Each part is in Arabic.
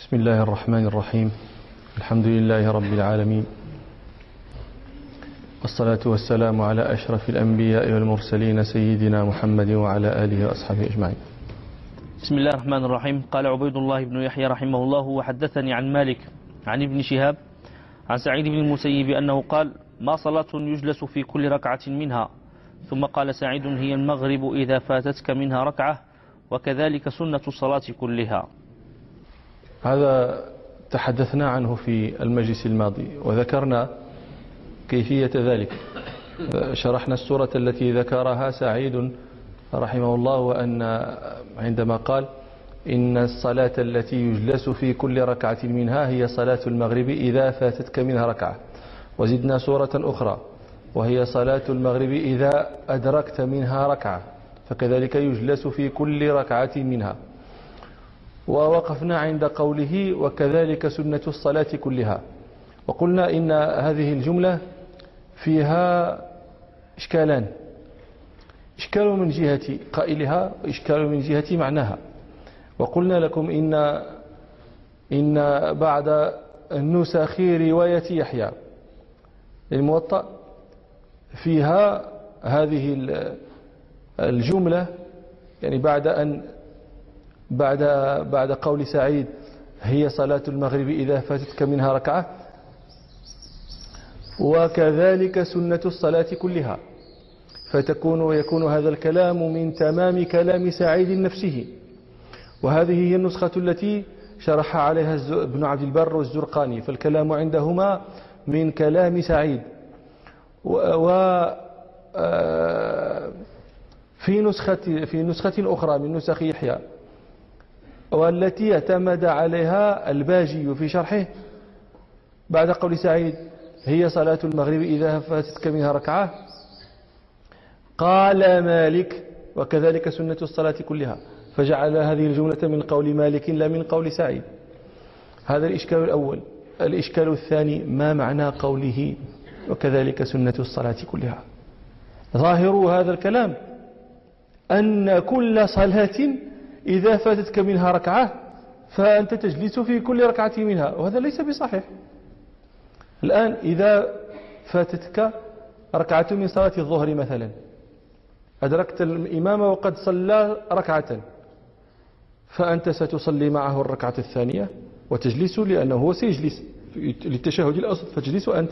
بسم الله الرحمن الرحيم. الحمد لله رب العالمين. والصلاة والسلام على أشرف الأنبياء والمرسلين سيدنا محمد وعلى آله وأصحابه أجمعين. بسم الله الرحمن الرحيم. قال عبيد الله بن يحيى رحمه الله وحدثني عن مالك عن ابن شهاب عن سعيد بن المسيب أنه قال ما صلاة يجلس في كل ركعة منها. ثم قال سعيد هي المغرب إذا فاتتك منها ركعة وكذلك سنة الصلاة كلها. هذا تحدثنا عنه في المجلس الماضي وذكرنا كيفية ذلك. شرحنا السورة التي ذكرها سعيد رحمه الله وأن عندما قال إن الصلاة التي يجلس في كل ركعة منها هي صلاة المغرب إذا فاتتك منها ركعة. وزدنا سورة أخرى وهي صلاة المغرب إذا أدركت منها ركعة فكذلك يجلس في كل ركعة منها. ووقفنا عند قوله وكذلك سنة الصلاة كلها. وقلنا إن هذه الجملة فيها إشكالان. إشكال من جهة قائلها وإشكال من جهة معناها. وقلنا لكم إن إن بعد النسخ رواية يحيى. الموطأ فيها هذه الجملة يعني بعد أن بعد بعد قول سعيد هي صلاة المغرب إذا فاتتك منها ركعة؟ وكذلك سنة الصلاة كلها. فتكون ويكون هذا الكلام من تمام كلام سعيد نفسه. وهذه هي النسخة التي شرح عليها ابن عبد البر والزرقاني فالكلام عندهما من كلام سعيد. و آه، في نسخة في نسخة أخرى من نسخ يحيى. والتي اعتمد عليها الباجي في شرحه بعد قول سعيد هي صلاة المغرب إذا فاتتك منها ركعة. قال مالك وكذلك سنة الصلاة كلها. فجعل هذه الجملة من قول مالك لا من قول سعيد. هذا الإشكال الأول. الإشكال الثاني ما معنى قوله وكذلك سنة الصلاة كلها؟ ظاهر هذا الكلام أن كل صلاة إذا فاتتك منها ركعة فأنت تجلس في كل ركعة منها وهذا ليس بصحيح. الآن إذا فاتتك ركعة من صلاة الظهر مثلا أدركت الإمام وقد صلى ركعة فأنت ستصلي معه الركعة الثانية وتجلس لأنه هو سيجلس للتشهد الأوسط فتجلس أنت.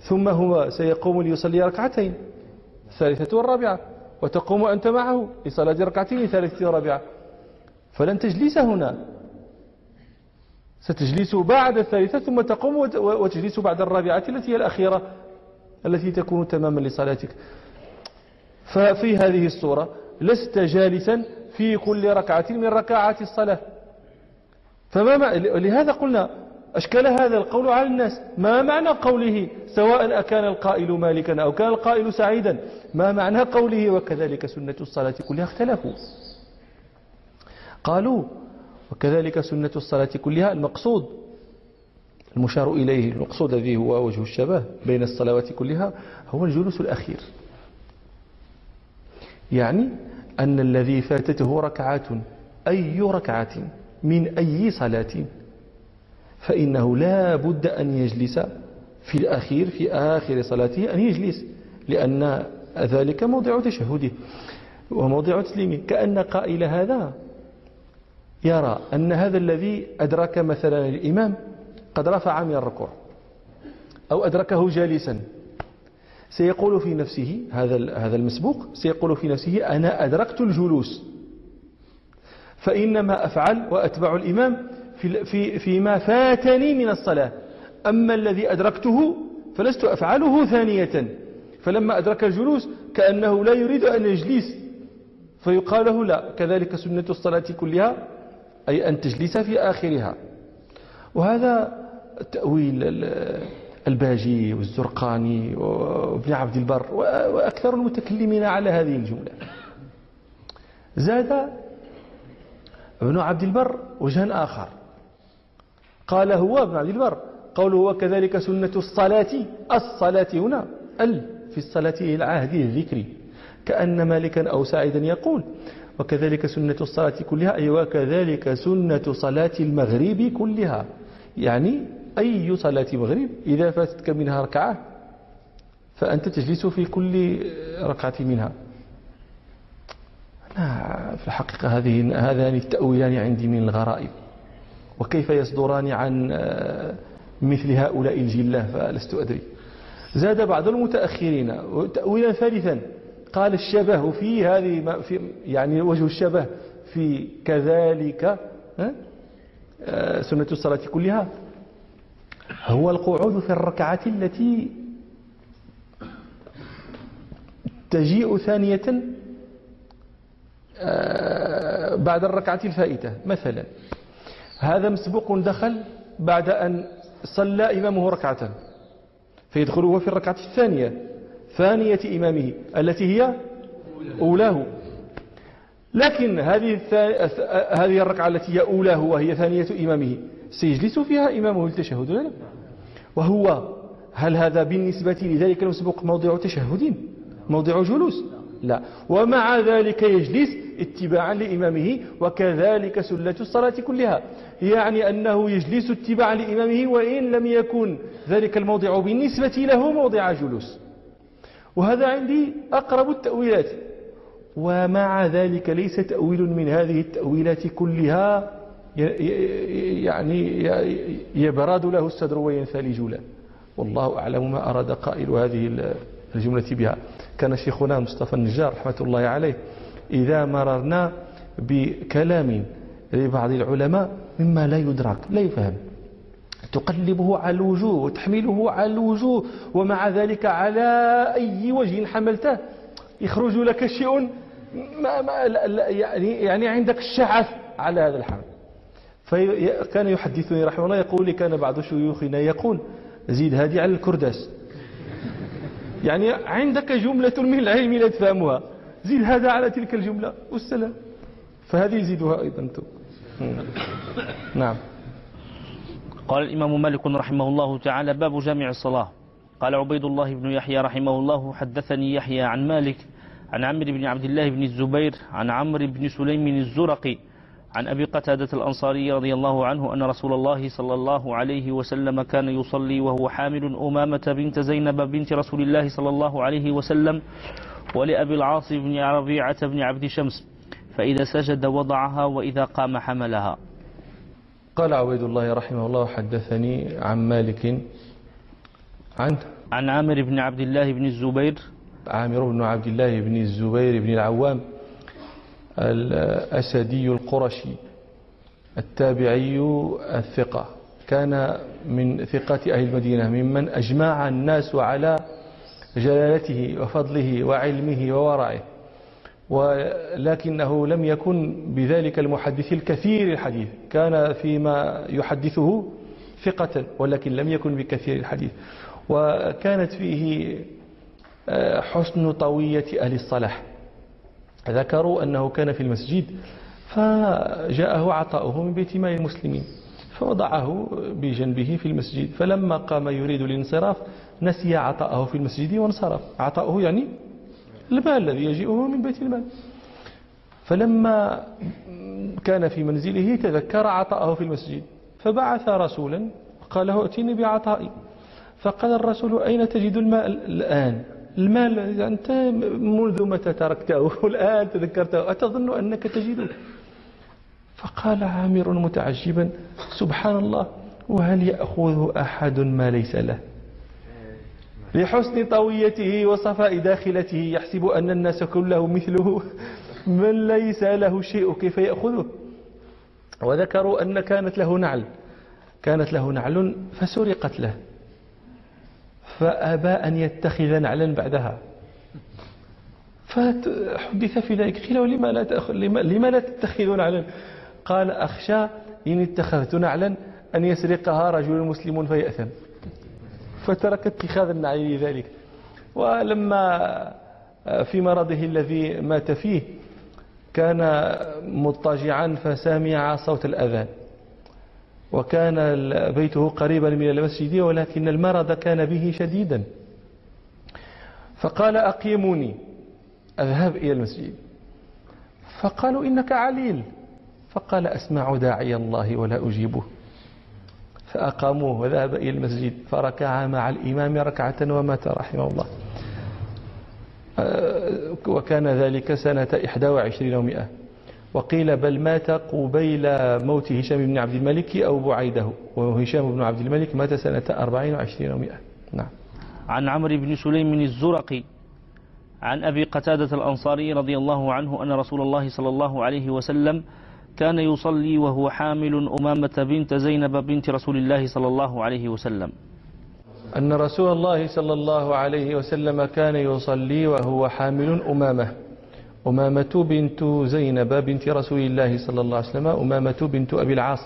ثم هو سيقوم ليصلي ركعتين الثالثة والرابعة وتقوم أنت معه لصلاة ركعتين الثالثة والرابعة. فلن تجلس هنا. ستجلس بعد الثالثة ثم تقوم وتجلس بعد الرابعة التي هي الأخيرة التي تكون تماما لصلاتك. ففي هذه الصورة لست جالسا في كل ركعة من ركعات الصلاة. فما لهذا قلنا أشكال هذا القول على الناس. ما معنى قوله سواء أكان القائل مالكا أو كان القائل سعيدا؟ ما معنى قوله وكذلك سنة الصلاة كلها اختلفوا. قالوا وكذلك سنة الصلاة كلها المقصود المشار إليه المقصود الذي هو وجه الشبه بين الصلوات كلها هو الجلوس الأخير. يعني أن الذي فاتته ركعات أي ركعة من أي صلاة فإنه لا بد أن يجلس في الأخير في آخر صلاته أن يجلس لأن ذلك موضع تشهده وموضع تسليمه. كأن قائل هذا يرى أن هذا الذي أدرك مثلا الإمام قد رفع من الركوع أو أدركه جالسا. سيقول في نفسه هذا هذا المسبوق سيقول في نفسه أنا أدركت الجلوس. فإنما أفعل وأتبع الإمام في في فيما فاتني من الصلاة. أما الذي أدركته فلست أفعله ثانية. فلما أدرك الجلوس كأنه لا يريد أن يجلس. فيقال له لا كذلك سنة الصلاة كلها أي أن تجلس في آخرها. وهذا تأويل الباجي والزرقاني وابن عبد البر وأكثر المتكلمين على هذه الجملة. زاد ابن عبد البر وجها آخر. قال هو ابن عبد البر قوله هو كذلك سنة الصلاة. الصلاة هنا ال في الصلاة العهد الذكري. كأن مالكا أو ساعدا يقول وكذلك سنة الصلاة كلها أي وكذلك سنة صلاة المغرب كلها. يعني أي صلاة مغرب إذا فاتتك منها ركعة فأنت تجلس في كل ركعة منها. أنا في الحقيقة هذه هذان التأويلان عندي من الغرائب. وكيف يصدران عن آه، مثل هؤلاء الجلة فلست أدري. زاد بعض المتأخرين تأويلا ثالثا. قال الشبه في هذه في يعني وجه الشبه في كذلك آه، سنة الصلاة كلها. هو القعود في الركعة التي تجيء ثانية آه، بعد الركعة الفائتة. مثلا هذا مسبوق دخل بعد أن صلى إمامه ركعة فيدخل هو في الركعة الثانية. ثانية إمامه التي هي أولاه. لكن هذه هذه الركعة التي هي أولاه وهي ثانية إمامه سيجلس فيها إمامه التشهد لا؟ وهو هل هذا بالنسبة لذلك المسبوق موضع تشهد؟ موضع جلوس. لا. ومع ذلك يجلس اتباعا لإمامه وكذلك سلة الصلاة كلها. يعني أنه يجلس اتباعا لإمامه وإن لم يكن ذلك الموضع بالنسبة له موضع جلوس. وهذا عندي أقرب التأويلات. ومع ذلك ليس تأويل من هذه التأويلات كلها يعني يبراد له الصدر وينثلج له. والله أعلم ما أراد قائل هذه الجملة بها. كان شيخنا مصطفى النجار رحمة الله عليه إذا مررنا بكلام لبعض العلماء مما لا يدرك لا يفهم. تقلبه على الوجوه وتحمله على الوجوه ومع ذلك على أي وجه حملته يخرج لك شيء ما ما يعني, يعني عندك الشعث على هذا الحمل. فكان يحدثني رحمه الله يقول لي كان بعض شيوخنا يقول زيد هذه على الكرداس. يعني عندك جملة من العلم لا تفهمها. زيد هذا على تلك الجملة. والسلام. فهذه يزيدها أيضا. نعم. قال الإمام مالك رحمه الله تعالى باب جامع الصلاة. قال عبيد الله بن يحيى رحمه الله حدثني يحيى عن مالك عن عمرو بن عبد الله بن الزبير عن عمرو بن سليم الزرقي عن أبي قتادة الأنصاري رضي الله عنه أن رسول الله صلى الله عليه وسلم كان يصلي وهو حامل أمامة بنت زينب بنت رسول الله صلى الله عليه وسلم ولأبي العاص بن ربيعة بن عبد شمس فإذا سجد وضعها وإذا قام حملها. قال عبيد الله رحمه الله حدثني عن مالك. عن عن عامر بن عبد الله بن الزبير. عامر بن عبد الله بن الزبير بن العوام الأسدي القرشي التابعي الثقة. كان من ثقة أهل المدينة ممن أجمع الناس على جلالته وفضله وعلمه وورعه ولكنه لم يكن بذلك المحدث الكثير الحديث. كان فيما يحدثه ثقة ولكن لم يكن بكثير الحديث. وكانت فيه آه، حسن طوية أهل الصلاح. ذكروا أنه كان في المسجد فجاءه عطاؤه من بيت مال المسلمين فوضعه بجنبه في المسجد. فلما قام يريد الانصراف نسي عطاءه في المسجد وانصرف. عطاؤه يعني المال الذي يجيئه من بيت المال. فلما كان في منزله تذكر عطاءه في المسجد فبعث رسولا قال له ائتني بعطائي. فقال الرسول أين تجد الماء الآن؟ المال أنت منذ متى تركته؟ والآن تذكرته أتظن أنك تجده؟ فقال عامر متعجبا سبحان الله وهل يأخذ أحد ما ليس له؟ لحسن طويته وصفاء داخلته يحسب أن الناس كله مثله. من ليس له شيء كيف يأخذه؟ وذكروا أن كانت له نعل. كانت له نعل فسرقت له. فأبى أن يتخذ نعلا بعدها. فحدث في ذلك. قيل لما لا, تأخذ لما لا تتخذ نعلا؟ قال أخشى إن اتخذت نعلا أن يسرقها رجل مسلم فيأثم. فترك اتخاذ النعي لذلك. ولما في مرضه الذي مات فيه كان مضطجعا فسمع صوت الأذان. وكان بيته قريبا من المسجد ولكن المرض كان به شديدا. فقال أقيموني أذهب إلى المسجد. فقالوا إنك عليل. فقال أسمع داعي الله ولا أجيبه. فأقاموه وذهب إلى المسجد. فركع مع الإمام ركعة ومات رحمه الله. آه، وكان ذلك سنة 21 ومئة. وقيل بل مات قبيل موت هشام بن عبد الملك أو بعيده. وهشام بن عبد الملك مات سنة 24 ومئة. نعم. عن عمرو بن سليم الزرقي عن أبي قتادة الأنصاري رضي الله عنه أن رسول الله صلى الله عليه وسلم كان يصلي وهو حامل أمامة بنت زينب بنت رسول الله صلى الله عليه وسلم. أن رسول الله صلى الله عليه وسلم كان يصلي وهو حامل أمامة. أمامة بنت زينب بنت رسول الله صلى الله عليه وسلم أمامة بنت أبي العاص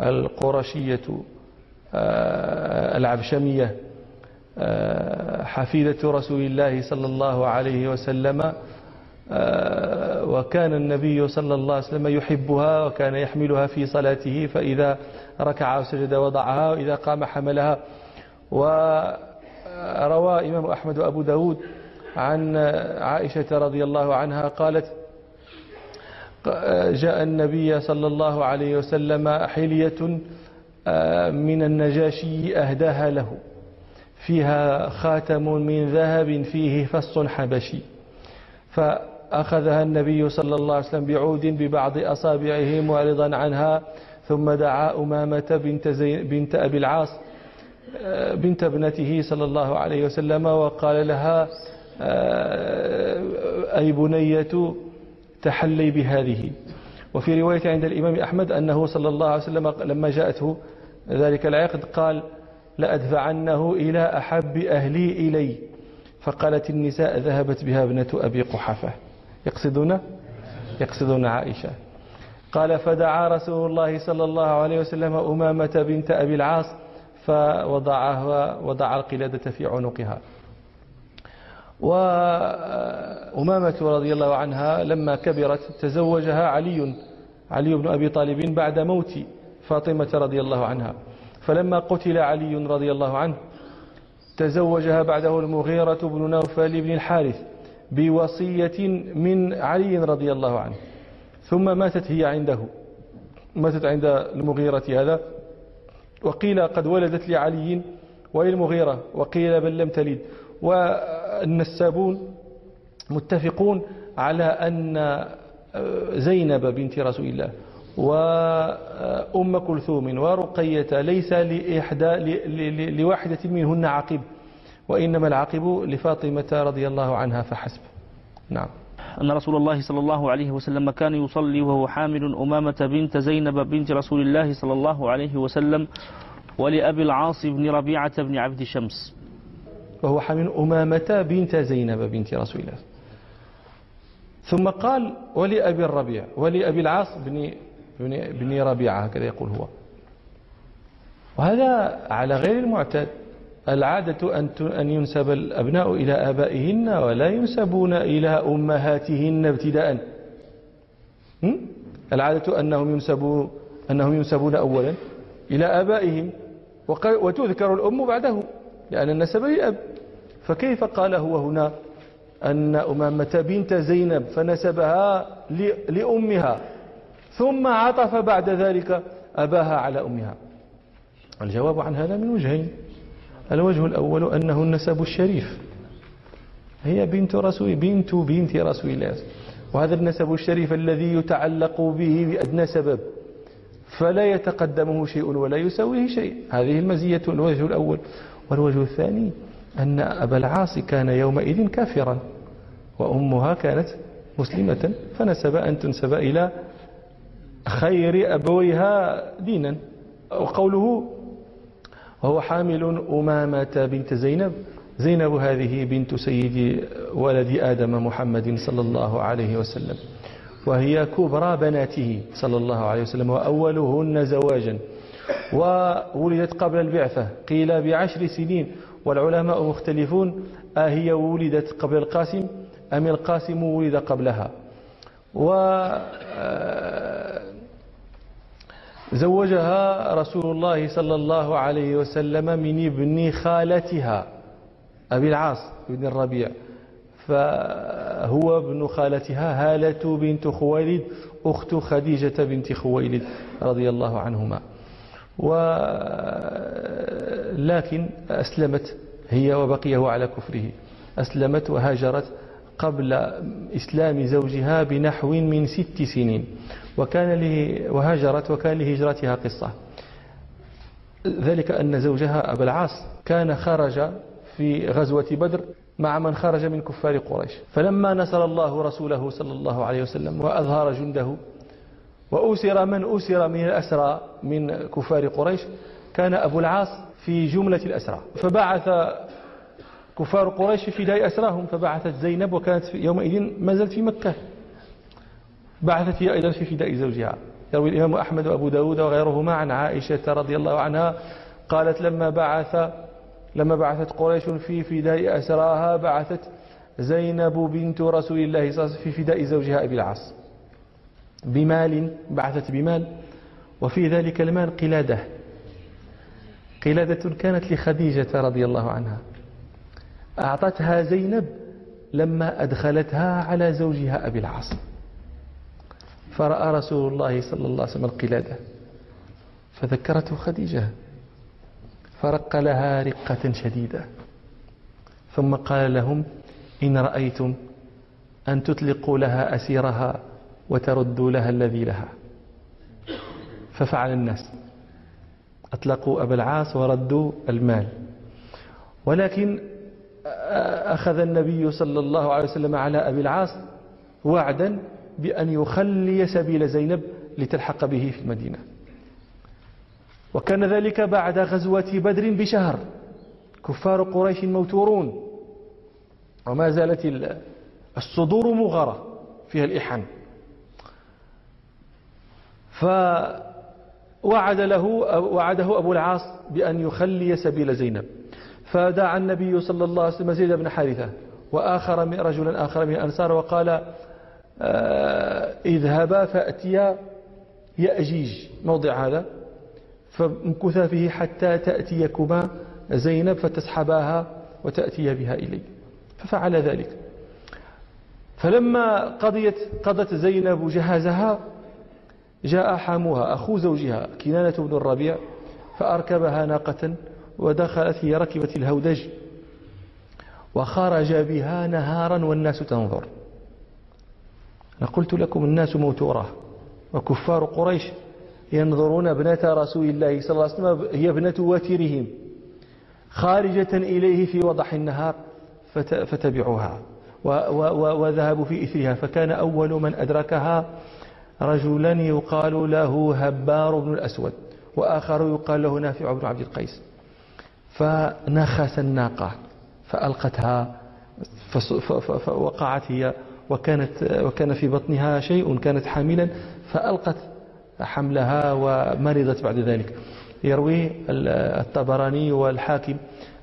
القرشية آه، العبشمية آه، حفيدة رسول الله صلى الله عليه وسلم وكان النبي صلى الله عليه وسلم يحبها وكان يحملها في صلاته فإذا ركع وسجد وضعها وإذا قام حملها. وروى إمام أحمد وأبو داود عن عائشة رضي الله عنها قالت جاء النبي صلى الله عليه وسلم حلية آه، من النجاشي أهداها له. فيها خاتم من ذهب فيه فص حبشي. فأخذها النبي صلى الله عليه وسلم بعود ببعض أصابعه معرضا عنها ثم دعا أمامة بنت, زي بنت أبي العاص آه، بنت ابنته صلى الله عليه وسلم وقال لها آه، أي بنية تحلي بهذه. وفي رواية عند الإمام أحمد أنه صلى الله عليه وسلم لما جاءته ذلك العقد قال لأدفعنه إلى أحب أهلي إلي فقالت النساء ذهبت بها ابنة أبي قحفة يقصدون؟ يقصدون عائشة. قال فدعا رسول الله صلى الله عليه وسلم أمامة بنت أبي العاص فوضعها وضع القلادة في عنقها. وأمامة رضي الله عنها لما كبرت تزوجها علي علي بن أبي طالب بعد موت فاطمة رضي الله عنها. فلما قتل علي رضي الله عنه تزوجها بعده المغيرة بن نوفل بن الحارث. بوصية من علي رضي الله عنه. ثم ماتت هي عنده. ماتت عند المغيرة هذا. وقيل قد ولدت لعلي وللمغيرة. وقيل بل لم تلد. والنسابون متفقون على أن زينب بنت رسول الله وأم كلثوم ورقية ليس لإحدى لواحدة منهن عقب. وإنما العقب لفاطمة رضي الله عنها فحسب. نعم. أن رسول الله صلى الله عليه وسلم كان يصلي وهو حامل أمامة بنت زينب بنت رسول الله صلى الله عليه وسلم ولأبي العاص بن ربيعة بن عبد شمس. وهو حامل أمامة بنت زينب بنت رسول الله. ثم قال ولأبي الربيع ولأبي العاص بن بن بن ربيعة هكذا يقول هو. وهذا على غير المعتاد. العادة أن أن ينسب الأبناء إلى آبائهن ولا ينسبون إلى أمهاتهن ابتداء. العادة أنهم ينسبون أنهم ينسبون أولا إلى آبائهم. وتذكر الأم بعده لأن النسب لأب فكيف قال هو هنا أن أمامة بنت زينب فنسبها لأمها ثم عطف بعد ذلك أباها على أمها؟ الجواب عن هذا من وجهين. الوجه الأول أنه النسب الشريف. هي بنت رسول بنت بنت رسول الله. وهذا النسب الشريف الذي يتعلق به بأدنى سبب. فلا يتقدمه شيء ولا يسويه شيء. هذه المزية الوجه الأول. والوجه الثاني أن أبا العاص كان يومئذ كافرا. وأمها كانت مسلمة. فنسب أن تنسب إلى خير أبويها دينا. وقوله وهو حامل أمامة بنت زينب. زينب هذه بنت سيد ولد آدم محمد صلى الله عليه وسلم. وهي كبرى بناته صلى الله عليه وسلم وأولهن زواجا. وولدت قبل البعثة قيل بعشر سنين. والعلماء مختلفون أهي ولدت قبل القاسم أم القاسم ولد قبلها؟ و زوجها رسول الله صلى الله عليه وسلم من ابن خالتها أبي العاص بن الربيع. ف هو ابن خالتها هالة بنت خويلد أخت خديجة بنت خويلد رضي الله عنهما. ولكن أسلمت هي وبقي هو على كفره. أسلمت وهاجرت قبل إسلام زوجها بنحو من ست سنين. وكان له وهاجرت وكان لهجرتها قصة. ذلك أن زوجها أبا العاص كان خرج في غزوة بدر مع من خرج من كفار قريش. فلما نصر الله رسوله صلى الله عليه وسلم وأظهر جنده وأسر من أسر من الأسرى من كفار قريش كان أبو العاص في جملة الأسرى. فبعث كفار قريش في فداء أسراهم فبعثت زينب وكانت يومئذ ما زالت في مكة. بعثت هي أيضا في فداء زوجها. يروي الإمام أحمد وأبو داود وغيرهما عن عائشة رضي الله عنها قالت لما بعث لما بعثت قريش في فداء أسراها بعثت زينب بنت رسول الله صلى الله عليه وسلم في فداء زوجها أبي العاص. بمال بعثت بمال وفي ذلك المال قلادة. قلادة كانت لخديجة رضي الله عنها. أعطتها زينب لما أدخلتها على زوجها أبي العاص. فرأى رسول الله صلى الله عليه وسلم القلادة فذكرته خديجة فرق لها رقة شديدة ثم قال لهم إن رأيتم أن تطلقوا لها أسيرها وتردوا لها الذي لها. ففعل الناس أطلقوا أبا العاص وردوا المال. ولكن أخذ النبي صلى الله عليه وسلم على أبي العاص وعدا بأن يخلي سبيل زينب لتلحق به في المدينة. وكان ذلك بعد غزوة بدر بشهر. كفار قريش موتورون. وما زالت الصدور مغرة فيها الإحن فوعد له وعده أبو العاص بأن يخلي سبيل زينب. فدعا النبي صلى الله عليه وسلم زيد بن حارثة وآخر من رجلا آخر من الأنصار وقال آه، اذهبا فأتيا يأجيج. موضع هذا. فامكثا فيه حتى تأتيكما زينب فتسحباها وتأتي بها إلي ففعل ذلك. فلما قضيت قضت زينب جهازها جاء حاموها أخو زوجها كنانة بن الربيع فأركبها ناقة ودخلت هي ركبت الهودج وخرج بها نهارا والناس تنظر. أنا قلت لكم الناس موتورة وكفار قريش ينظرون ابنة رسول الله صلى الله عليه وسلم هي ابنة واترهم خارجة إليه في وضح النهار فتبعوها وذهبوا في إثرها. فكان أول من أدركها رجلا يقال له هبار بن الأسود وآخر يقال له نافع بن عبد القيس. فنخس الناقة فألقتها فوقعت هي وكانت وكان في بطنها شيء كانت حاملا فألقت حملها ومرضت بعد ذلك. يروي الطبراني والحاكم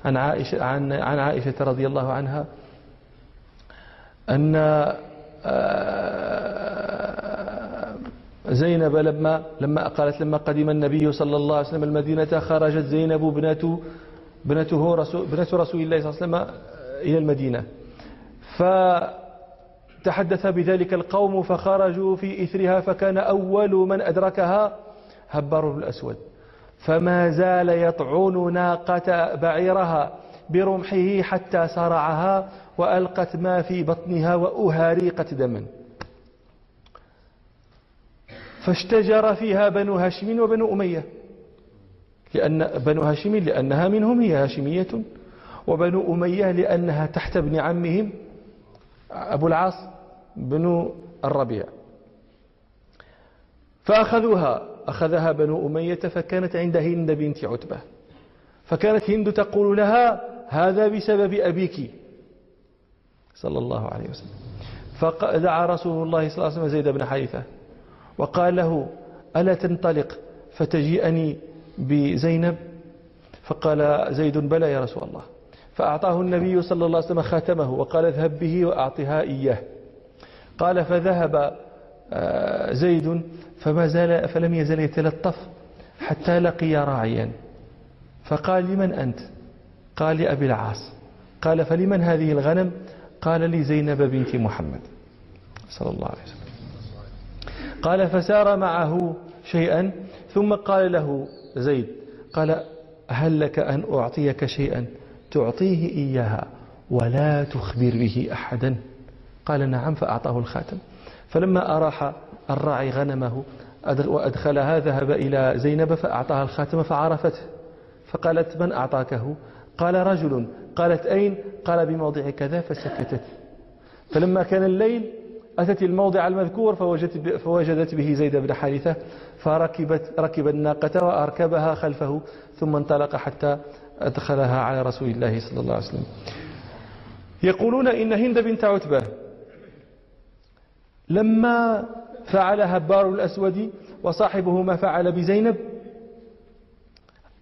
عن عائشة, عن, عن عائشة رضي الله عنها أن آه، زينب لما لما قالت لما قدم النبي صلى الله عليه وسلم المدينة خرجت زينب بنت بنته رسول بنت رسول الله صلى الله عليه وسلم إلى المدينة. فتحدث بذلك القوم فخرجوا في إثرها فكان أول من أدركها هبار الأسود. فما زال يطعن ناقة بعيرها برمحه حتى صرعها وألقت ما في بطنها وأهاريقت دما. فاشتجر فيها بنو هاشم وبنو أمية. لأن بنو هاشم لأنها منهم هي هاشمية وبنو أمية لأنها تحت ابن عمهم أبو العاص بن الربيع. فأخذوها أخذها بنو أمية فكانت عند هند بنت عتبة. فكانت هند تقول لها هذا بسبب أبيك. صلى الله عليه وسلم. فدعا رسول الله صلى الله عليه وسلم زيد بن حارثة وقال له ألا تنطلق فتجيئني بزينب؟ فقال زيد بلى يا رسول الله. فأعطاه النبي صلى الله عليه وسلم خاتمه وقال اذهب به وأعطها إياه. قال فذهب آه، زيد فما زال فلم يزل يتلطف حتى لقي راعيا. فقال لمن أنت؟ قال لأبي العاص. قال فلمن هذه الغنم؟ قال لي زينب بنت محمد. صلى الله عليه وسلم. قال فسار معه شيئا؟ ثم قال له زيد قال هل لك أن أعطيك شيئا؟ تعطيه إياها ولا تخبر به أحدا. قال نعم فأعطاه الخاتم. فلما أراح الراعي غنمه وأدخلها ذهب إلى زينب فأعطاها الخاتم فعرفته. فقالت من أعطاكه؟ قال رجل. قالت أين؟ قال بموضع كذا فسكتت. فلما كان الليل أتت الموضع المذكور فوجدت, فوجدت به زيد بن حارثة فركبت ركب الناقة وأركبها خلفه ثم انطلق حتى أدخلها على رسول الله صلى الله عليه وسلم. يقولون إن هند بنت عتبة. لما فعل هبار الأسود وصاحبه ما فعل بزينب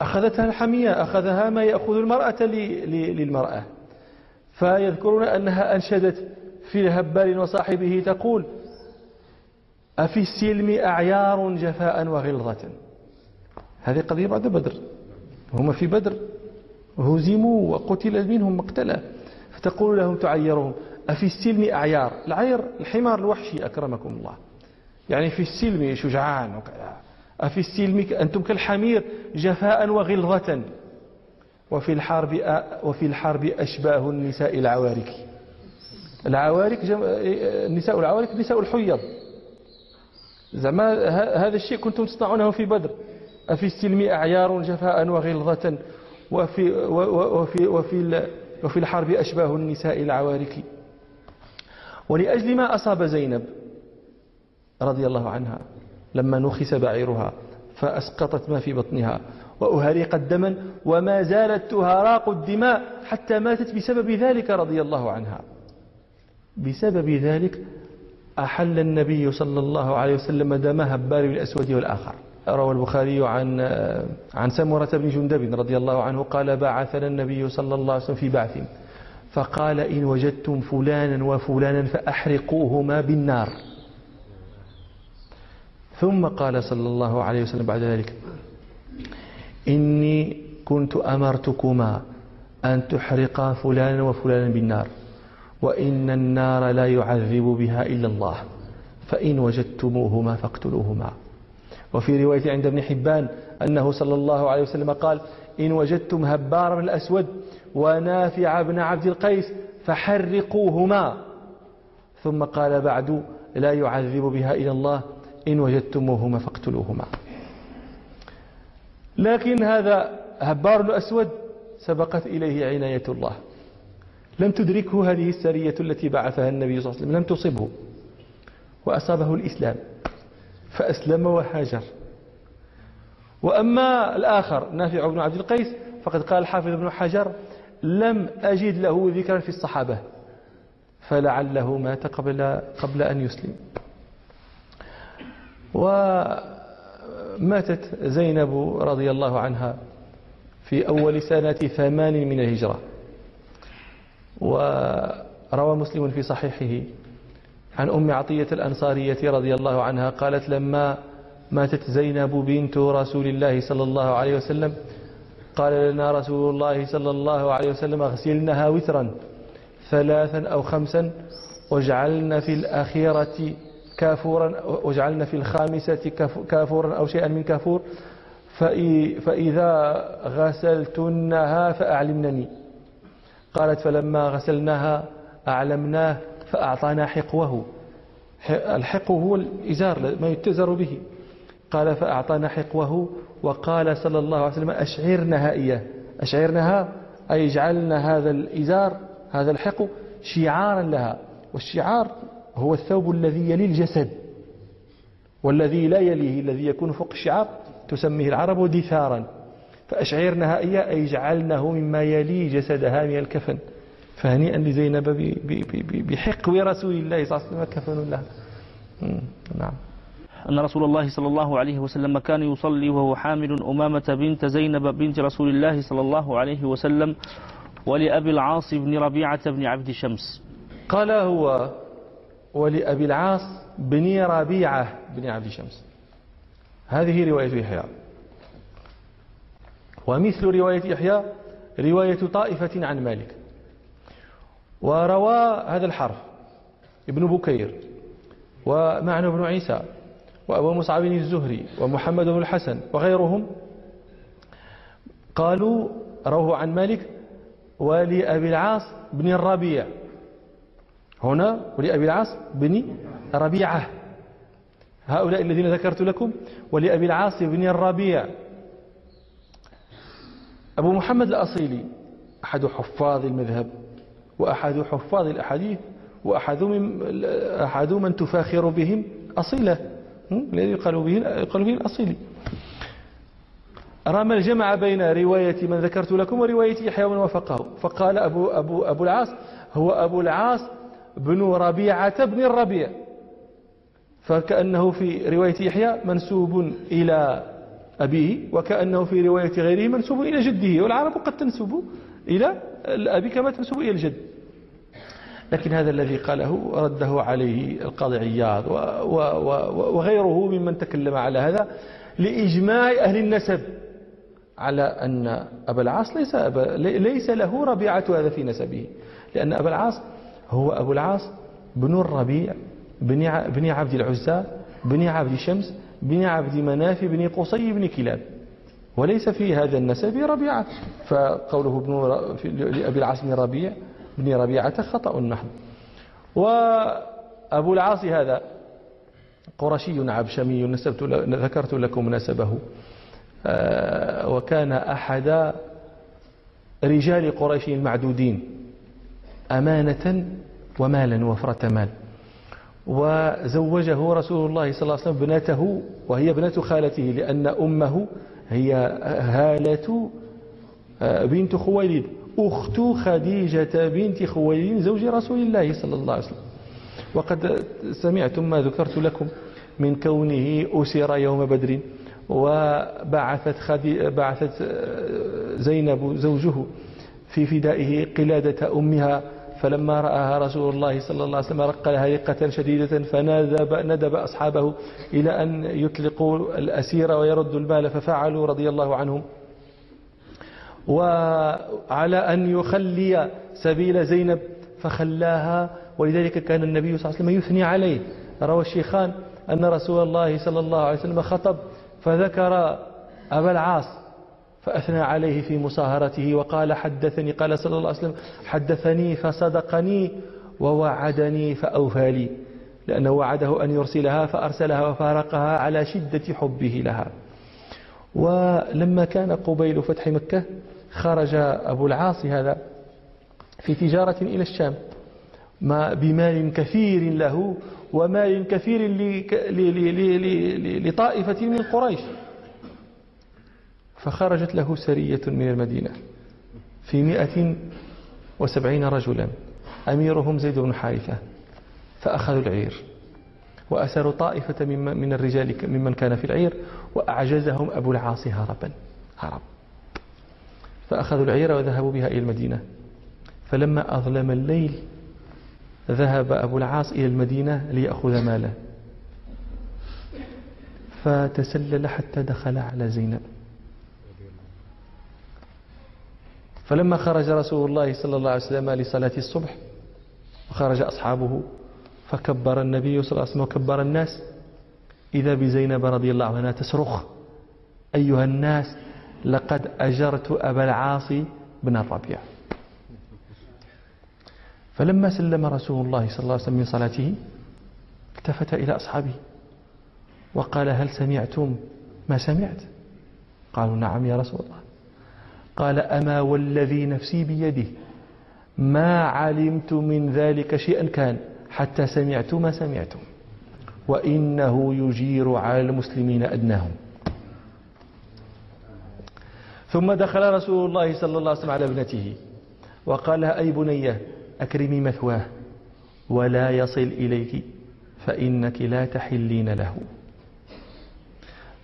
أخذتها الحمية أخذها ما يأخذ المرأة للمرأة. فيذكرون أنها أنشدت في هبار وصاحبه تقول أفي السلم أعيار جفاء وغلظة؟ هذه قضية بعد بدر. هم في بدر. هزموا وقتل منهم مقتلا فتقول لهم تعيرهم أفي السلم أعيار؟ العير الحمار الوحشي أكرمكم الله. يعني في السلم شجعان أفي السلم أنتم كالحمير جفاء وغلظة. وفي الحرب وفي الحرب أشباه النساء العوارك. العوارك النساء العوارك نساء الحيض. زعما هذا الشيء كنتم تصنعونه في بدر. أفي السلم أعيار جفاء وغلظة وفي, وفي, وفي, وفي الحرب أشباه النساء العوارك ولأجل ما أصاب زينب رضي الله عنها لما نخس بعيرها فأسقطت ما في بطنها وأهريقت دما وما زالت تهراق الدماء حتى ماتت بسبب ذلك رضي الله عنها. بسبب ذلك أحل النبي صلى الله عليه وسلم دم هبار الأسود والآخر. روى البخاري عن عن سمرة بن جندب رضي الله عنه قال بعثنا النبي صلى الله عليه وسلم في بعث. فقال إن وجدتم فلانا وفلانا فأحرقوهما بالنار. ثم قال صلى الله عليه وسلم بعد ذلك إني كنت أمرتكما أن تحرقا فلانا وفلانا بالنار. وإن النار لا يعذب بها إلا الله. فإن وجدتموهما فاقتلوهما. وفي رواية عند ابن حبان أنه صلى الله عليه وسلم قال إن وجدتم هبار بن الأسود ونافع بن عبد القيس فحرقوهما. ثم قال بعد لا يعذب بها إلى الله. إن وجدتموهما فاقتلوهما. لكن هذا هبار الأسود سبقت إليه عناية الله. لم تدركه هذه السرية التي بعثها النبي صلى الله عليه وسلم لم تصبه. وأصابه الإسلام فأسلم وهاجر. وأما الآخر نافع بن عبد القيس فقد قال الحافظ بن حجر لم أجد له ذكرا في الصحابة فلعله مات قبل, قبل أن يسلم. وماتت زينب رضي الله عنها في أول سنة ثمان من الهجرة. وروى مسلم في صحيحه عن أم عطية الأنصارية رضي الله عنها قالت لما ماتت زينب بنت رسول الله صلى الله عليه وسلم قال لنا رسول الله صلى الله عليه وسلم اغسلنها وترا ثلاثا أو خمسا واجعلن في الأخيرة كافورا واجعلن في الخامسة كافورا أو شيئا من كافور فإذا غسلتنها فأعلمنني قالت فلما غسلناها أعلمناه فأعطانا حقوه. الحق هو الإزار ما يتزر به. قال فأعطانا حقوه وقال صلى الله عليه وسلم أشعرنها إياه. أشعرنها؟ أي اجعلنا هذا الإزار هذا الحق شعارا لها. والشعار هو الثوب الذي يلي الجسد. والذي لا يليه الذي يكون فوق الشعار تسميه العرب دثارا فأشعرنها إياه أي جعلنه مما يلي جسدها من الكفن. فهنيئا لزينب بحق رسول الله صلى الله عليه وسلم كفن لها. نعم. أن رسول الله صلى الله عليه وسلم كان يصلي وهو حامل أمامة بنت زينب بنت رسول الله صلى الله عليه وسلم ولأبي العاص بن ربيعة بن عبد شمس. قال هو ولأبي العاص بن ربيعة بن عبد شمس. هذه رواية يحيى. ومثل رواية يحيى رواية طائفة عن مالك. وروى هذا الحرف ابن بكير ومعنى بن عيسى وأبو مصعب الزهري ومحمد بن الحسن وغيرهم قالوا روه عن مالك ولأبي العاص بن الربيع. هنا ولأبي العاص بن ربيعة هؤلاء الذين ذكرت لكم ولأبي العاص بن الربيع. أبو محمد الأصيلي أحد حفاظ المذهب وأحد حفاظ الأحاديث وأحد من, أحد من تفاخر بهم أصيلة الذي يقال به يقال به الأصيلي رام الجمع بين رواية من ذكرت لكم ورواية يحيى من وفقه. فقال أبو, أبو, أبو العاص هو أبو العاص بن ربيعة بن الربيع. فكأنه في رواية يحيى منسوب إلى أبيه وكأنه في رواية غيره منسوب إلى جده والعرب قد تنسب إلى الأبي كما تنسب إلى الجد. لكن هذا الذي قاله رده عليه القاضي عياض وغيره ممن تكلم على هذا لإجماع أهل النسب على أن أبا العاص ليس, أبا ليس له ربيعة هذا في نسبه لأن أبا العاص هو أبو العاص بن الربيع بن عبد العزى بن عبد شمس بن عبد مناف بن قصي بن كلاب وليس في هذا النسب ربيعة. فقوله ابن لأبي العاص بن ربيع بن ربيعة خطأ محض وأبو العاص هذا قرشي عبشمي نسبت ذكرت لكم نسبه. آه، وكان أحد رجال قريش المعدودين أمانة ومالا وفرة مال. وزوجه رسول الله صلى الله عليه وسلم ابنته وهي ابنة خالته لأن أمه هي هالة آه، بنت خويلد. أخت خديجة بنت خويلد زوج رسول الله صلى الله عليه وسلم. وقد سمعتم ما ذكرت لكم من كونه أسر يوم بدر وبعثت خدي بعثت آه، زينب زوجه في فدائه قلادة أمها. فلما رآها رسول الله صلى الله عليه وسلم رق لها رقة شديدة فندب ندب أصحابه إلى أن يطلقوا الأسير ويردوا المال ففعلوا رضي الله عنهم. وعلى أن يخلي سبيل زينب فخلاها ولذلك كان النبي صلى الله عليه وسلم يثني عليه. روى الشيخان أن رسول الله صلى الله عليه وسلم خطب فذكر أبا العاص فأثنى عليه في مصاهرته وقال حدثني قال صلى الله عليه وسلم حدثني فصدقني ووعدني فأوفى لي لأنه وعده أن يرسلها فأرسلها وفارقها على شدة حبه لها. ولما كان قبيل فتح مكة خرج أبو العاص هذا في تجارة إلى الشام ما بمال كثير له ومال كثير لطائفة من قريش. فخرجت له سرية من المدينة في مئة وسبعين رجلا. أميرهم زيد بن حارثة فأخذوا العير وأسروا طائفة من الرجال ممن كان في العير وأعجزهم أبو العاص هربا. هرب. فأخذوا العير وذهبوا بها إلى المدينة. فلما أظلم الليل ذهب أبو العاص إلى المدينة ليأخذ ماله. فتسلل حتى دخل على زينب. فلما خرج رسول الله صلى الله عليه وسلم لصلاة الصبح وخرج أصحابه فكبر النبي صلى الله عليه وسلم وكبر الناس. إذا بزينب رضي الله عنها تصرخ أيها الناس لقد أجرت أبا العاص بن الربيع. فلما سلم رسول الله صلى الله عليه وسلم من صلاته التفت إلى أصحابه وقال هل سمعتم ما سمعت؟ قالوا نعم يا رسول الله. قال أما والذي نفسي بيده ما علمت من ذلك شيئا كان حتى سمعت ما سمعتم وإنه يجير على المسلمين أدناهم. ثم دخل رسول الله صلى الله عليه وسلم على ابنته وقال لها أي بنية أكرمي مثواه ولا يصل إليك فإنك لا تحلين له.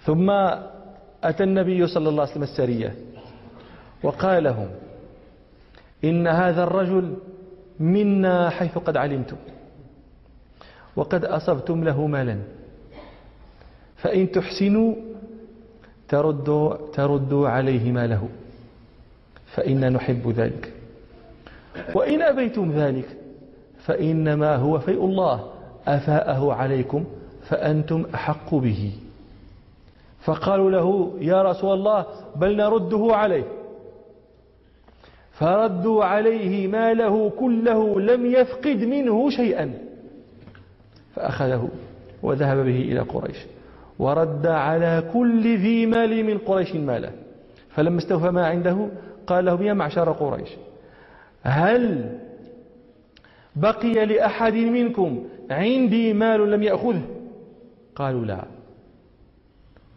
ثم أتى النبي صلى الله عليه وسلم السرية وقال لهم إن هذا الرجل منا حيث قد علمتم وقد أصبتم له مالا. فإن تحسنوا تردوا, تردوا عليه ماله. فإنا نحب ذلك. وإن أبيتم ذلك فإنما هو فيء الله. أفاءه عليكم فأنتم أحق به. فقالوا له يا رسول الله بل نرده عليه. فردوا عليه ماله كله لم يفقد منه شيئا. فأخذه وذهب به إلى قريش. ورد على كل ذي مال من قريش ماله. فلما استوفى ما عنده قال لهم يا معشر قريش هل بقي لأحد منكم عندي مال لم يأخذه؟ قالوا لا.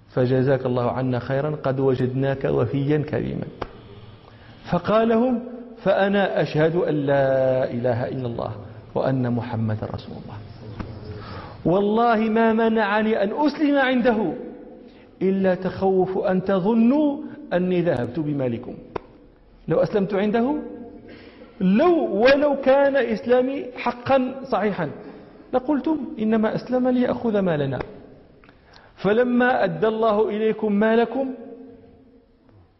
فجزاك الله عنا خيرا قد وجدناك وفيا كريما. فقال لهم فأنا أشهد أن لا إله إلا الله وأن محمد رسول الله. والله ما منعني أن أسلم عنده إلا تخوف أن تظنوا أني ذهبت بمالكم. لو أسلمت عنده لو ولو كان إسلامي حقا صحيحا لقلتم إنما أسلم ليأخذ مالنا. فلما أدى الله إليكم مالكم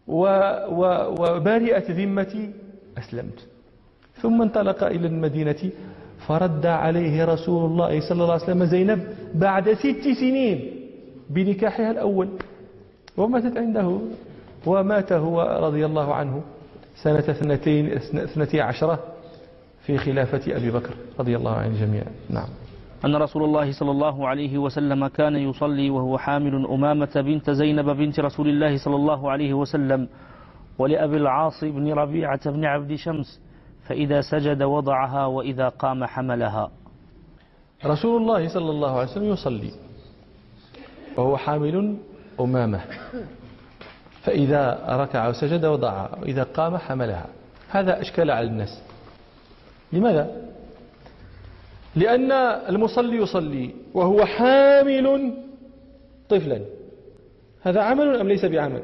وبارئت ذمتي أسلمت. ثم انطلق إلى المدينة فرد عليه رسول الله صلى الله عليه وسلم زينب بعد ست سنين بنكاحها الأول. وماتت عنده ومات هو رضي الله عنه سنة اثنتين اثنتي عشرة في خلافة أبي بكر رضي الله عن الجميع نعم. أن رسول الله صلى الله عليه وسلم كان يصلي وهو حامل أمامة بنت زينب بنت رسول الله صلى الله عليه وسلم ولأبي العاص بن ربيعة بن عبد شمس فإذا سجد وضعها وإذا قام حملها. رسول الله صلى الله عليه وسلم يصلي وهو حامل أمامة فإذا ركع وسجد وضعها وإذا قام حملها. هذا أشكال على الناس. لماذا؟ لأن المصلي يصلي وهو حامل طفلا. هذا عمل أم ليس بعمل؟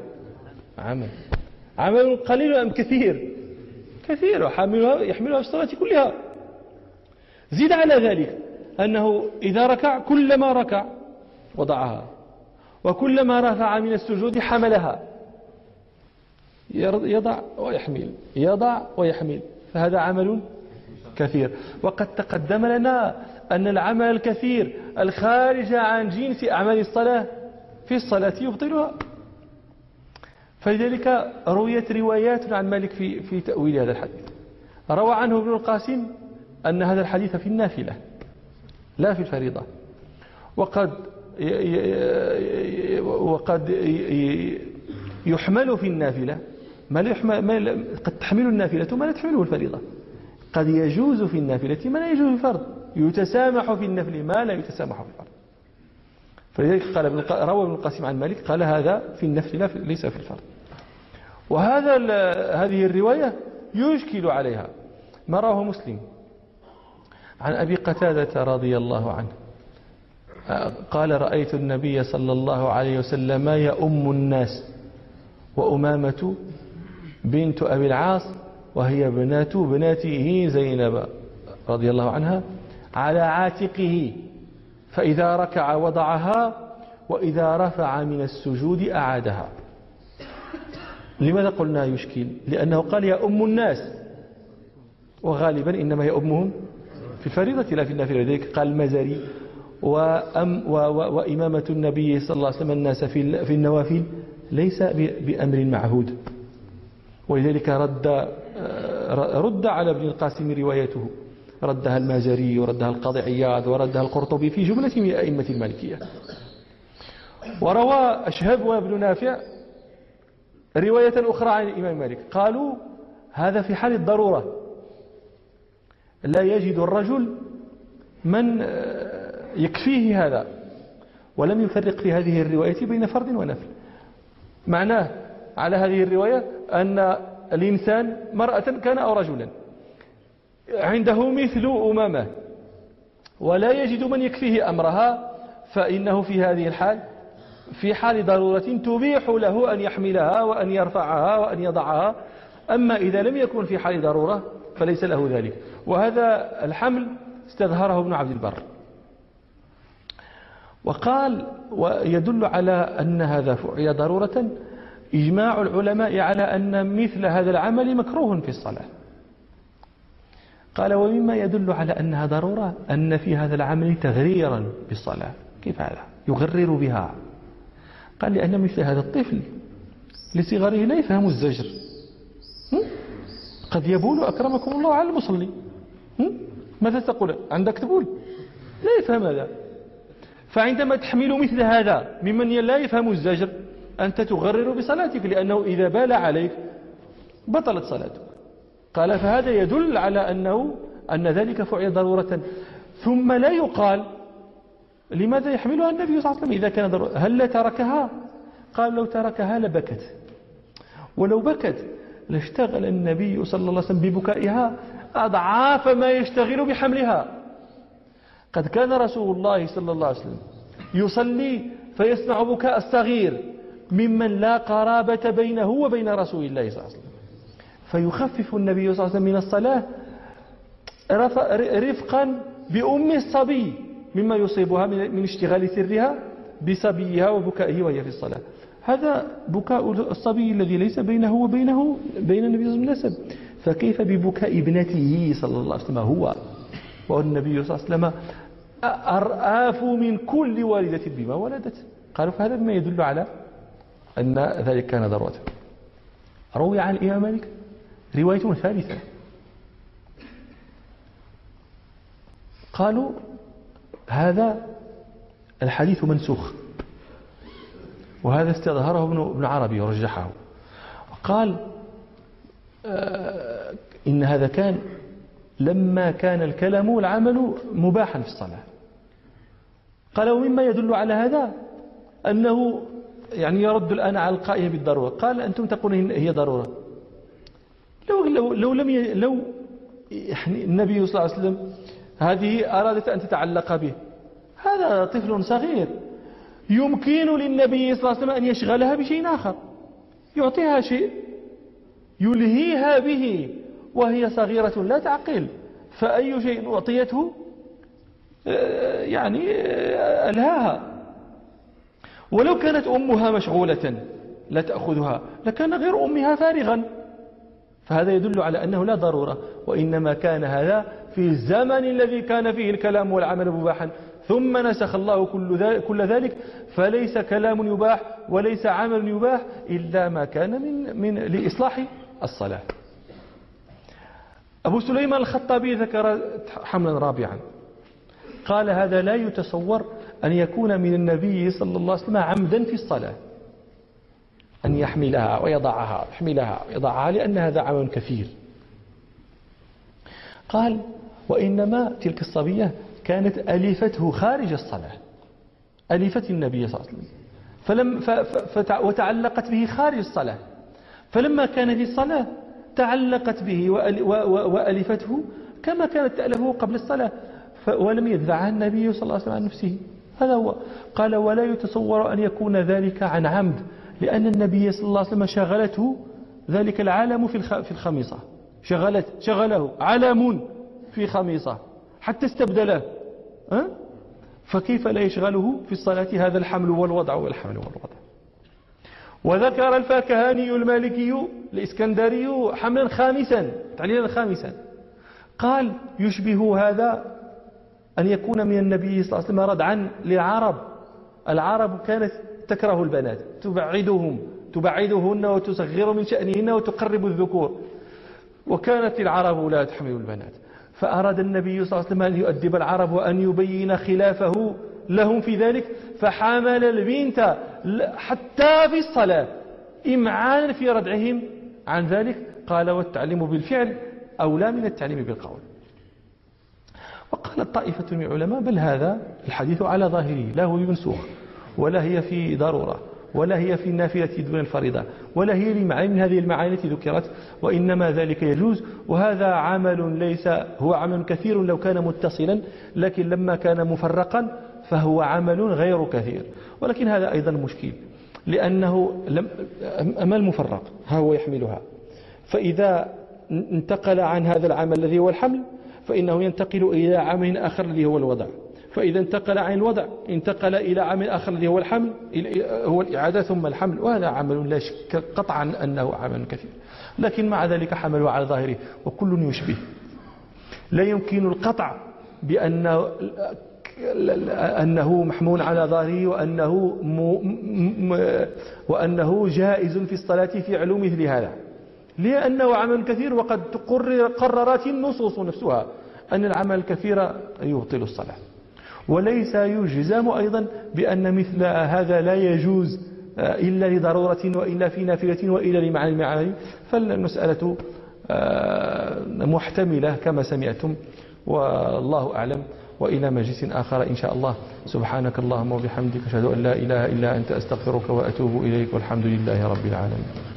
عمل. عمل قليل أم كثير؟ كثير. وحاملها يحملها في الصلاة كلها. زيد على ذلك أنه إذا ركع كلما ركع وضعها. وكلما رفع من السجود حملها. يضع ويحمل. يضع ويحمل. فهذا عمل كثير. وقد تقدم لنا أن العمل الكثير الخارج عن جنس أعمال الصلاة في الصلاة يبطلها. فلذلك رويت روايات عن مالك في, في تأويل هذا الحديث. روى عنه ابن القاسم أن هذا الحديث في النافلة لا في الفريضة. وقد وقد يحمل في النافلة. ما لا يحمل ما قد تحمل النافلة ما لا تحمله الفريضة. قد يجوز في النافلة ما لا يجوز في الفرض. يتسامح في النفل ما لا يتسامح في الفرض. فلذلك قال ابن روى ابن القاسم عن مالك قال هذا في النفل ليس في الفرض. وهذا هذه الرواية يشكل عليها. ما رواه مسلم؟ عن أبي قتادة رضي الله عنه. قال رأيت النبي صلى الله عليه وسلم يؤم الناس. وأمامة بنت أبي العاص وهي بنات بناته زينب رضي الله عنها على عاتقه. فإذا ركع وضعها وإذا رفع من السجود أعادها. لماذا قلنا يشكل؟ لأنه قال يا أم الناس. وغالبا إنما يأمهم في الفريضة لا في النافلة. لذلك قال المزري وأم و و وإمامة النبي صلى الله عليه وسلم الناس في في النوافل ليس بأمر معهود. ولذلك رد رد على ابن القاسم روايته. ردها المازري وردها القاضي عياض وردها القرطبي في جملة من أئمة المالكية. وروى أشهب وابن نافع رواية أخرى عن الإمام مالك. قالوا هذا في حال الضرورة. لا يجد الرجل من يكفيه هذا ولم يفرق في هذه الرواية بين فرض ونفل. معناه على هذه الرواية أن الإنسان مرأة كان أو رجلا. عنده مثل أمامة ولا يجد من يكفيه أمرها فإنه في هذه الحال في حال ضرورة تبيح له أن يحملها وأن يرفعها وأن يضعها. أما إذا لم يكن في حال ضرورة فليس له ذلك. وهذا الحمل استظهره ابن عبد البر. وقال ويدل على أن هذا فعل ضرورة إجماع العلماء على أن مثل هذا العمل مكروه في الصلاة. قال ومما يدل على أنها ضرورة أن في هذا العمل تغريرا بالصلاة كيف هذا؟ يغرر بها. قال لأن مثل هذا الطفل لصغره لا يفهم الزجر. قد يبول أكرمكم الله على المصلي. ماذا تقول؟ عندك تبول لا يفهم هذا. فعندما تحمل مثل هذا ممن لا يفهم الزجر أنت تغرر بصلاتك لأنه إذا بال عليك بطلت صلاتك. قال فهذا يدل على أنه أن ذلك فعل ضرورة. ثم لا يقال لماذا يحملها النبي صلى الله عليه وسلم؟ إذا كان ضرورة. هل تركها؟ قال لو تركها لبكت. ولو بكت لاشتغل النبي صلى الله عليه وسلم ببكائها أضعاف ما يشتغل بحملها. قد كان رسول الله صلى الله عليه وسلم يصلي فيسمع بكاء الصغير. ممن لا قرابة بينه وبين رسول الله صلى الله عليه وسلم. فيخفف النبي صلى الله عليه وسلم من الصلاة رفقا بأم الصبي مما يصيبها من اشتغال سرها بصبيها وبكائه وهي في الصلاة. هذا بكاء الصبي الذي ليس بينه وبينه بين النبي صلى الله عليه وسلم فكيف ببكاء ابنته صلى الله عليه وسلم هو؟ والنبي صلى الله عليه وسلم أرآف من كل والدة بما ولدت. قالوا فهذا ما يدل على أن ذلك كان ضرورة روي عن الإمام مالك رواية ثالثة. قالوا هذا الحديث منسوخ. وهذا استظهره ابن عربي ورجحه. قال آه، إن هذا كان لما كان الكلام والعمل مباحا في الصلاة. قال ومما يدل على هذا أنه يعني يرد الآن على القائل بالضرورة. قال أنتم تقولون هي ضرورة. لو, لو, لو لم ي... لو يعني النبي صلى الله عليه وسلم هذه أرادت أن تتعلق به. هذا طفل صغير. يمكن للنبي صلى الله عليه وسلم أن يشغلها بشيء آخر. يعطيها شيء. يلهيها به. وهي صغيرة لا تعقل. فأي شيء أعطيته؟ آه، يعني آه، ألهاها. ولو كانت أمها مشغولة لا تأخذها لكان غير أمها فارغا. فهذا يدل على أنه لا ضرورة وإنما كان هذا في الزمن الذي كان فيه الكلام والعمل مباحا. ثم نسخ الله كل ذلك فليس كلام يباح وليس عمل يباح إلا ما كان من, من لإصلاح الصلاة. أبو سليمان الخطابي ذكر حملا رابعا. قال هذا لا يتصور أن يكون من النبي صلى الله عليه وسلم عمدا في الصلاة. أن يحملها ويضعها يحملها ويضعها لأن هذا عمل كثير. قال وإنما تلك الصبية كانت ألفته خارج الصلاة ألفت النبي صلى الله عليه وسلم. فلم وتعلقت به خارج الصلاة. فلما كان في الصلاة تعلقت به وألفته كما كانت تألفه قبل الصلاة. ولم يدفعها النبي صلى الله عليه وسلم عن نفسه. هذا هو. قال ولا يتصور أن يكون ذلك عن عمد لأن النبي صلى الله عليه وسلم شغلته ذلك العالم في الخميصة. شغلت شغله علم في خميصة حتى استبدله. أه؟ فكيف لا يشغله في الصلاة هذا الحمل والوضع والحمل والوضع؟ وذكر الفاكهاني المالكي الإسكندري حملا خامسا تعليلا خامسا. قال يشبه هذا أن يكون من النبي صلى الله عليه وسلم ردعا للعرب. العرب كانت تكره البنات. تبعدهم. تبعدهن وتصغر من شأنهن وتقرب الذكور. وكانت العرب لا تحمل البنات. فأراد النبي صلى الله عليه وسلم أن يؤدب العرب وأن يبين خلافه لهم في ذلك. فحمل البنت حتى في الصلاة. إمعانا في ردعهم. عن ذلك قال والتعليم بالفعل أولى من التعليم بالقول. وقالت طائفة من العلماء بل هذا الحديث على ظاهره لا هو منسوخ ولا هي في ضرورة ولا هي في النافلة دون الفريضة ولا هي لمعاني من هذه المعاني التي ذكرت وإنما ذلك يجوز وهذا عمل ليس هو عمل كثير لو كان متصلا لكن لما كان مفرقا فهو عمل غير كثير ولكن هذا أيضا مشكل لأنه لم أما المفرق ها هو يحملها فإذا انتقل عن هذا العمل الذي هو الحمل فإنه ينتقل إلى عمل آخر الذي هو الوضع. فإذا انتقل عن الوضع انتقل إلى عمل آخر الذي هو الحمل هو الإعادة ثم الحمل وهذا عمل لا شك قطعا أنه عمل كثير. لكن مع ذلك حمله على ظاهره وكل يشبه. لا يمكن القطع بأن أنه محمول على ظهره وأنه. وأنه جائز في الصلاة في علوم مثل هذا لأنه عمل كثير وقد قررت النصوص نفسها أن العمل الكثير يبطل الصلاة. وليس يجزم أيضا بأن مثل هذا لا يجوز آه، إلا لضرورة وإلا في نافلة وإلا لمعنى المعاني. فالمسألة آه، محتملة كما سمعتم والله أعلم. وإلى مجلس آخر إن شاء الله. سبحانك اللهم وبحمدك أشهد أن لا إله إلا أنت أستغفرك وأتوب إليك والحمد لله رب العالمين.